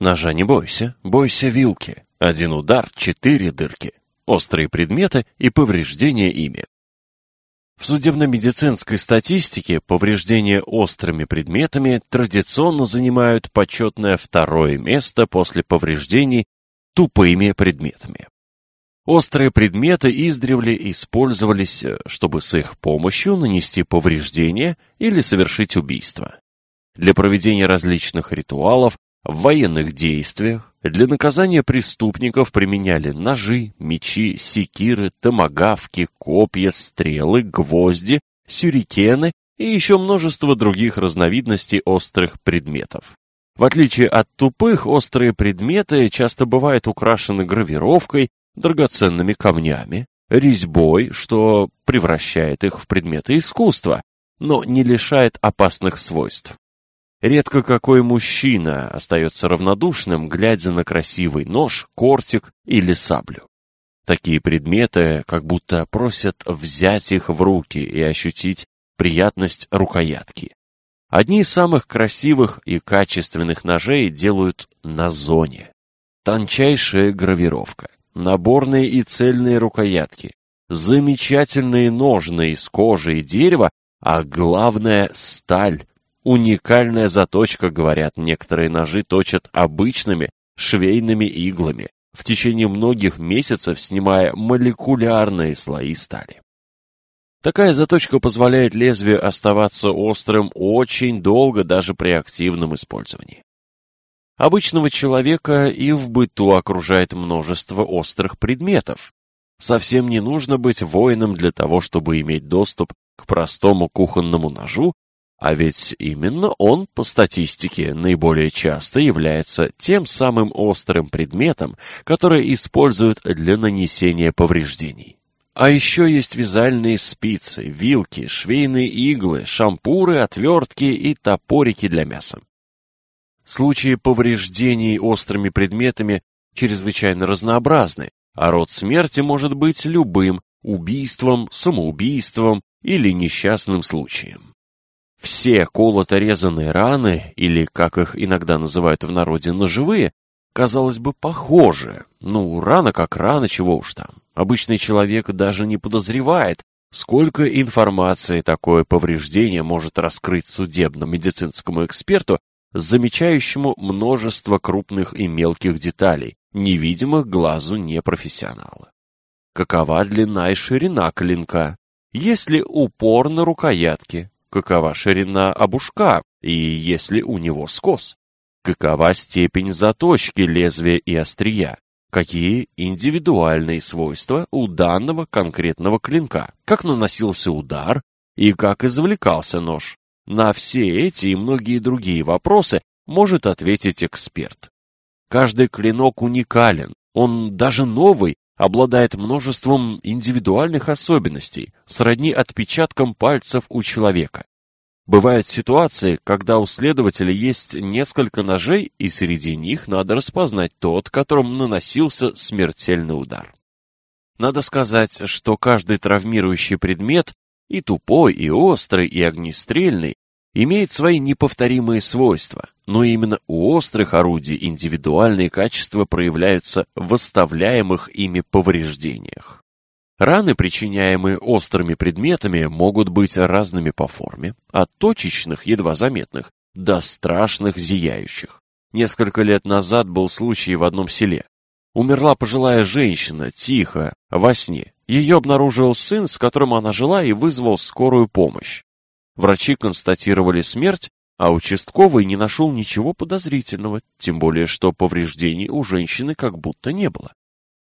Ножа не бойся, бойся вилки. Один удар, четыре дырки. Острые предметы и повреждения ими. В судебно-медицинской статистике повреждения острыми предметами традиционно занимают почетное второе место после повреждений тупыми предметами. Острые предметы издревле использовались, э, чтобы с их помощью нанести повреждения или совершить убийство. Для проведения различных ритуалов в военных действиях для наказания преступников применяли ножи, мечи, секиры, томагавки, копья, стрелы, гвозди, сюрикены и еще множество других разновидностей острых предметов. В отличие от тупых, острые предметы часто бывают украшены гравировкой, драгоценными камнями, резьбой, что превращает их в предметы искусства, но не лишает опасных свойств. Редко какой мужчина остается равнодушным, глядя на красивый нож, кортик или саблю. Такие предметы как будто просят взять их в руки и ощутить приятность рукоятки. Одни из самых красивых и качественных ножей делают на зоне. Тончайшая гравировка, наборные и цельные рукоятки, замечательные ножны из кожи и дерева, а главное – сталь, Уникальная заточка, говорят, некоторые ножи точат обычными швейными иглами, в течение многих месяцев снимая молекулярные слои стали. Такая заточка позволяет лезвию оставаться острым очень долго даже при активном использовании. Обычного человека и в быту окружает множество острых предметов. Совсем не нужно быть воином для того, чтобы иметь доступ к простому кухонному ножу а ведь именно он, по статистике, наиболее часто является тем самым острым предметом, который используют для нанесения повреждений. А еще есть вязальные спицы, вилки, швейные иглы, шампуры, отвертки и топорики для мяса. Случаи повреждений острыми предметами чрезвычайно разнообразны, а род смерти может быть любым – убийством, самоубийством или несчастным случаем. Все колото-резанные раны, или, как их иногда называют в народе, ножевые, казалось бы, похожи. Ну, рана как рана, чего уж там. Обычный человек даже не подозревает, сколько информации такое повреждение может раскрыть судебно-медицинскому эксперту, замечающему множество крупных и мелких деталей, невидимых глазу непрофессионала. Какова длина и ширина клинка? Есть ли упор на рукоятке? какова ширина обушка и если у него скос, какова степень заточки лезвия и острия, какие индивидуальные свойства у данного конкретного клинка, как наносился удар и как извлекался нож. На все эти и многие другие вопросы может ответить эксперт. Каждый клинок уникален, он даже новый обладает множеством индивидуальных особенностей, сродни отпечаткам пальцев у человека. Бывают ситуации, когда у следователя есть несколько ножей, и среди них надо распознать тот, которым наносился смертельный удар. Надо сказать, что каждый травмирующий предмет, и тупой, и острый, и огнестрельный, имеет свои неповторимые свойства, но именно у острых орудий индивидуальные качества проявляются в оставляемых ими повреждениях. Раны, причиняемые острыми предметами, могут быть разными по форме, от точечных, едва заметных, до страшных, зияющих. Несколько лет назад был случай в одном селе. Умерла пожилая женщина, тихо, во сне. Ее обнаружил сын, с которым она жила, и вызвал скорую помощь. Врачи констатировали смерть, а участковый не нашел ничего подозрительного, тем более что повреждений у женщины как будто не было.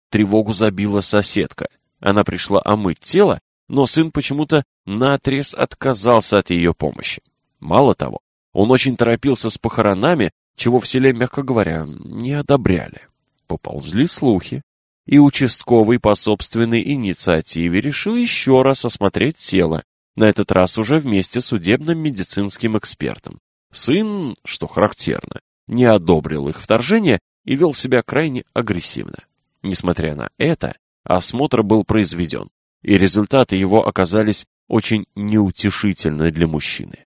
Тревогу забила соседка. Она пришла омыть тело, но сын почему-то наотрез отказался от ее помощи. Мало того, он очень торопился с похоронами, чего в селе, мягко говоря, не одобряли. Поползли слухи, и участковый по собственной инициативе решил еще раз осмотреть тело, на этот раз уже вместе с судебным медицинским экспертом. Сын, что характерно, не одобрил их вторжение и вел себя крайне агрессивно. Несмотря на это, осмотр был произведен, и результаты его оказались очень неутешительны для мужчины.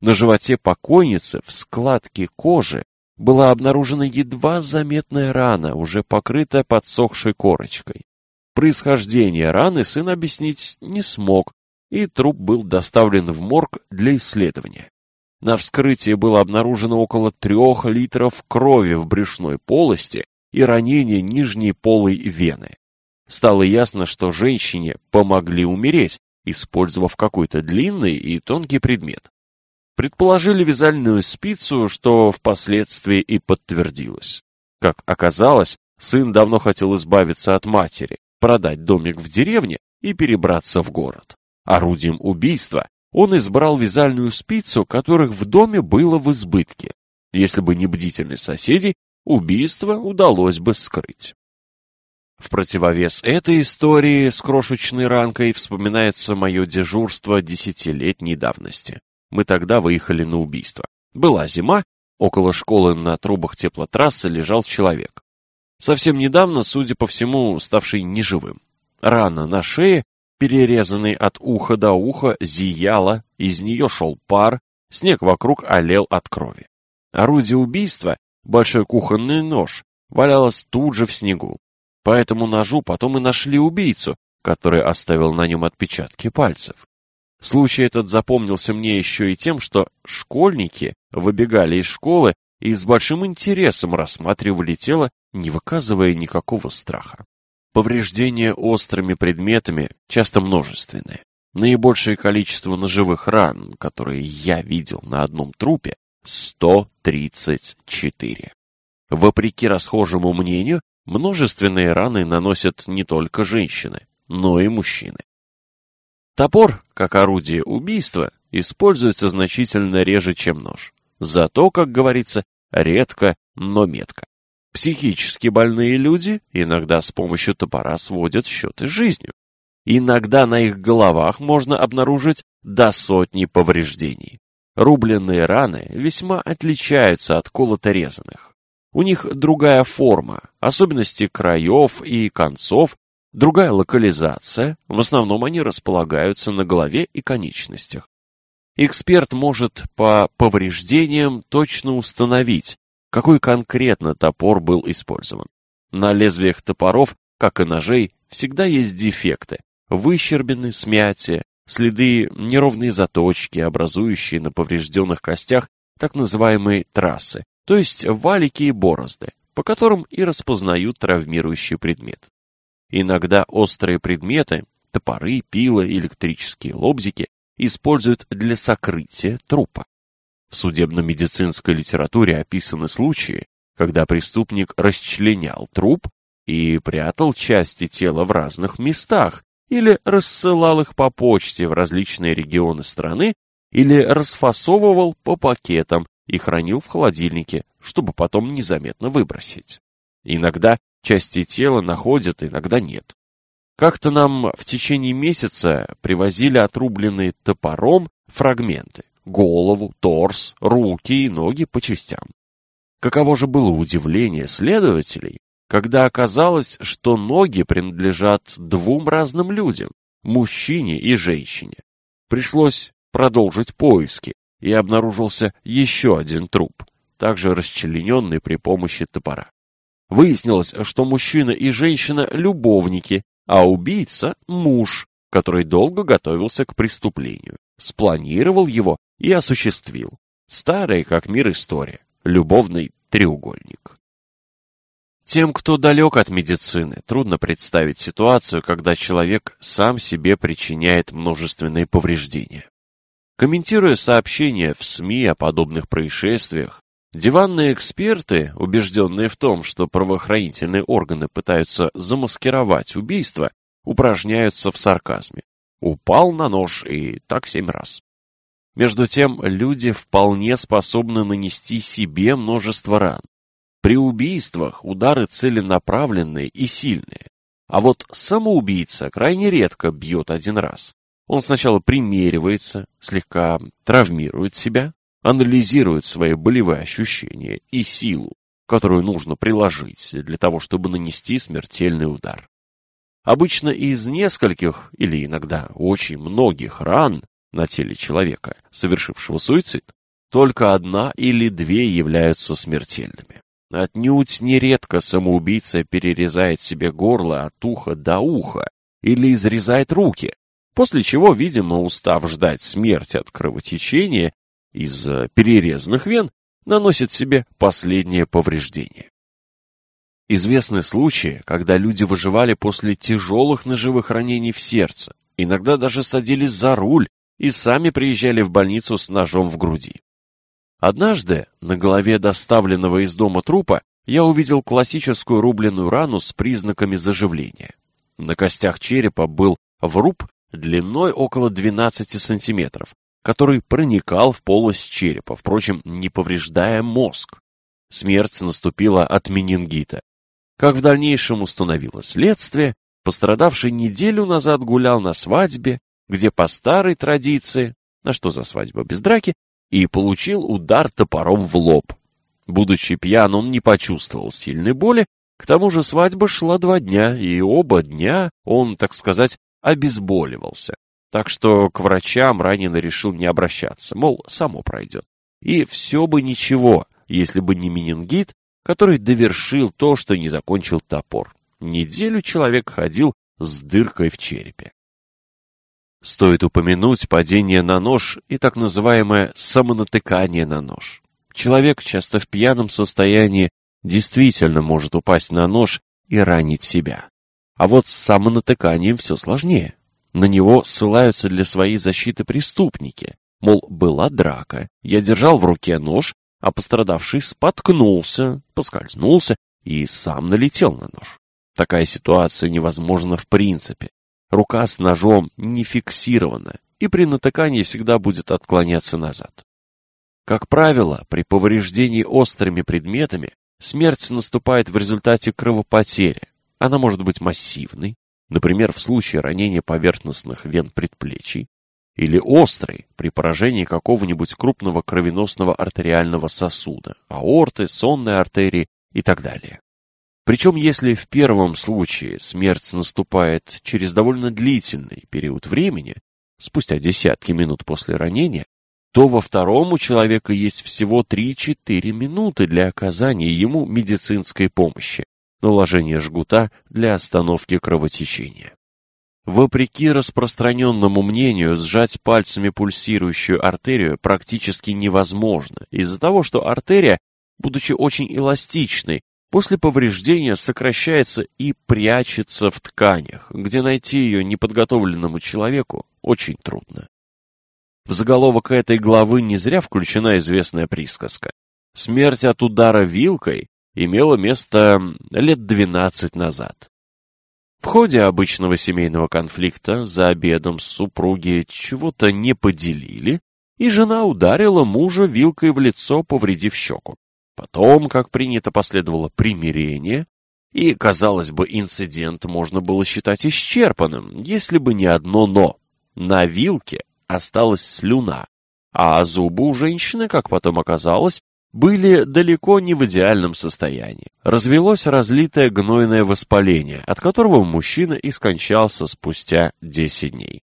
На животе покойницы в складке кожи была обнаружена едва заметная рана, уже покрытая подсохшей корочкой. Происхождение раны сын объяснить не смог, и труп был доставлен в морг для исследования. На вскрытии было обнаружено около трех литров крови в брюшной полости и ранение нижней полой вены. Стало ясно, что женщине помогли умереть, использовав какой-то длинный и тонкий предмет. Предположили вязальную спицу, что впоследствии и подтвердилось. Как оказалось, сын давно хотел избавиться от матери, продать домик в деревне и перебраться в город. Орудием убийства он избрал вязальную спицу, которых в доме было в избытке. Если бы не бдительность соседей, убийство удалось бы скрыть. В противовес этой истории с крошечной ранкой вспоминается мое дежурство десятилетней давности. Мы тогда выехали на убийство. Была зима, около школы на трубах теплотрассы лежал человек. Совсем недавно, судя по всему, ставший неживым. Рана на шее Перерезанный от уха до уха, зияла, из нее шел пар, снег вокруг олел от крови. Орудие убийства, большой кухонный нож, валялось тут же в снегу. По этому ножу потом и нашли убийцу, который оставил на нем отпечатки пальцев. Случай этот запомнился мне еще и тем, что школьники выбегали из школы и с большим интересом рассматривали тело, не выказывая никакого страха. Повреждения острыми предметами часто множественные. Наибольшее количество ножевых ран, которые я видел на одном трупе, 134. Вопреки расхожему мнению, множественные раны наносят не только женщины, но и мужчины. Топор, как орудие убийства, используется значительно реже, чем нож. Зато, как говорится, редко, но метко. Психически больные люди иногда с помощью топора сводят счеты с жизнью. Иногда на их головах можно обнаружить до сотни повреждений. Рубленные раны весьма отличаются от колото-резанных. У них другая форма, особенности краев и концов, другая локализация, в основном они располагаются на голове и конечностях. Эксперт может по повреждениям точно установить, какой конкретно топор был использован. На лезвиях топоров, как и ножей, всегда есть дефекты. Выщербины, смятия, следы неровные заточки, образующие на поврежденных костях так называемые трассы, то есть валики и борозды, по которым и распознают травмирующий предмет. Иногда острые предметы, топоры, пилы, электрические лобзики, используют для сокрытия трупа. В судебно-медицинской литературе описаны случаи, когда преступник расчленял труп и прятал части тела в разных местах или рассылал их по почте в различные регионы страны или расфасовывал по пакетам и хранил в холодильнике, чтобы потом незаметно выбросить. Иногда части тела находят, иногда нет. Как-то нам в течение месяца привозили отрубленные топором фрагменты, голову, торс, руки и ноги по частям. Каково же было удивление следователей, когда оказалось, что ноги принадлежат двум разным людям, мужчине и женщине. Пришлось продолжить поиски, и обнаружился еще один труп, также расчлененный при помощи топора. Выяснилось, что мужчина и женщина – любовники, а убийца – муж, который долго готовился к преступлению спланировал его и осуществил. Старая, как мир, история. Любовный треугольник. Тем, кто далек от медицины, трудно представить ситуацию, когда человек сам себе причиняет множественные повреждения. Комментируя сообщения в СМИ о подобных происшествиях, диванные эксперты, убежденные в том, что правоохранительные органы пытаются замаскировать убийство, упражняются в сарказме упал на нож и так семь раз. Между тем, люди вполне способны нанести себе множество ран. При убийствах удары целенаправленные и сильные. А вот самоубийца крайне редко бьет один раз. Он сначала примеривается, слегка травмирует себя, анализирует свои болевые ощущения и силу, которую нужно приложить для того, чтобы нанести смертельный удар обычно из нескольких или иногда очень многих ран на теле человека, совершившего суицид, только одна или две являются смертельными. Отнюдь нередко самоубийца перерезает себе горло от уха до уха или изрезает руки, после чего, видимо, устав ждать смерти от кровотечения из перерезанных вен, наносит себе последнее повреждение. Известны случаи, когда люди выживали после тяжелых ножевых ранений в сердце, иногда даже садились за руль и сами приезжали в больницу с ножом в груди. Однажды на голове доставленного из дома трупа я увидел классическую рубленную рану с признаками заживления. На костях черепа был вруб длиной около 12 сантиметров, который проникал в полость черепа, впрочем, не повреждая мозг. Смерть наступила от менингита, как в дальнейшем установило следствие, пострадавший неделю назад гулял на свадьбе, где по старой традиции, на что за свадьба без драки, и получил удар топором в лоб. Будучи пьян, он не почувствовал сильной боли, к тому же свадьба шла два дня, и оба дня он, так сказать, обезболивался. Так что к врачам раненый решил не обращаться, мол, само пройдет. И все бы ничего, если бы не менингит, который довершил то, что не закончил топор. Неделю человек ходил с дыркой в черепе. Стоит упомянуть падение на нож и так называемое самонатыкание на нож. Человек часто в пьяном состоянии действительно может упасть на нож и ранить себя. А вот с самонатыканием все сложнее. На него ссылаются для своей защиты преступники. Мол, была драка, я держал в руке нож, а пострадавший споткнулся, поскользнулся и сам налетел на нож. Такая ситуация невозможна в принципе. Рука с ножом не фиксирована, и при натыкании всегда будет отклоняться назад. Как правило, при повреждении острыми предметами смерть наступает в результате кровопотери. Она может быть массивной, например, в случае ранения поверхностных вен предплечий, или острый при поражении какого-нибудь крупного кровеносного артериального сосуда, аорты, сонной артерии и так далее. Причем если в первом случае смерть наступает через довольно длительный период времени, спустя десятки минут после ранения, то во втором у человека есть всего 3-4 минуты для оказания ему медицинской помощи, наложения жгута для остановки кровотечения. Вопреки распространенному мнению, сжать пальцами пульсирующую артерию практически невозможно, из-за того, что артерия, будучи очень эластичной, после повреждения сокращается и прячется в тканях, где найти ее неподготовленному человеку очень трудно. В заголовок этой главы не зря включена известная присказка. Смерть от удара вилкой имела место лет 12 назад. В ходе обычного семейного конфликта за обедом супруги чего-то не поделили, и жена ударила мужа вилкой в лицо, повредив щеку. Потом, как принято, последовало примирение, и, казалось бы, инцидент можно было считать исчерпанным, если бы не одно «но». На вилке осталась слюна, а зубы у женщины, как потом оказалось, были далеко не в идеальном состоянии. Развелось разлитое гнойное воспаление, от которого мужчина и скончался спустя 10 дней.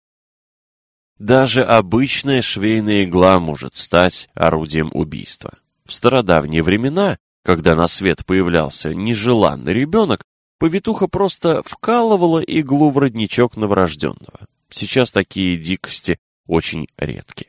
Даже обычная швейная игла может стать орудием убийства. В стародавние времена, когда на свет появлялся нежеланный ребенок, повитуха просто вкалывала иглу в родничок новорожденного. Сейчас такие дикости очень редки.